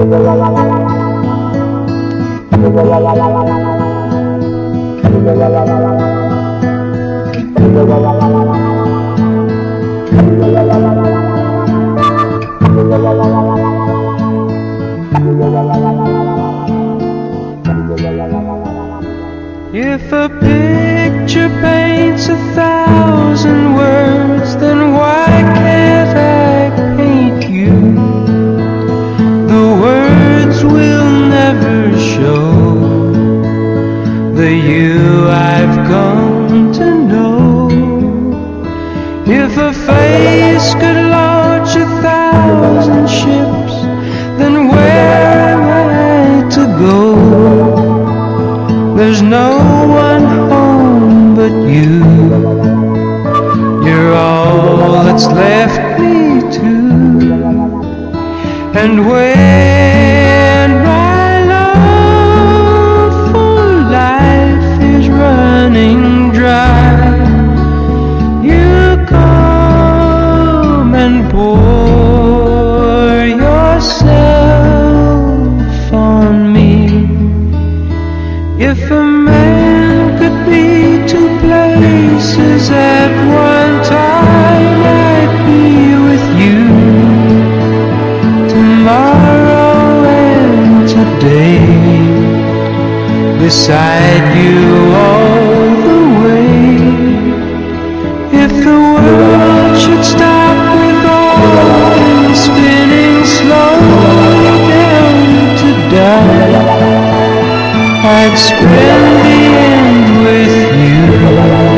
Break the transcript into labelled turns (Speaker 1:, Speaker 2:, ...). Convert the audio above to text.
Speaker 1: If a picture paints a thousand the you I've come to know. If a face could launch a thousand ships, then where am I to go? There's no one home but you. You're all that's left me to. And when If a man could be two places at one time, I'd be with you tomorrow and today, beside you all the way. If the world should stop with all spinning slowly down to die. I'd spend the end with you.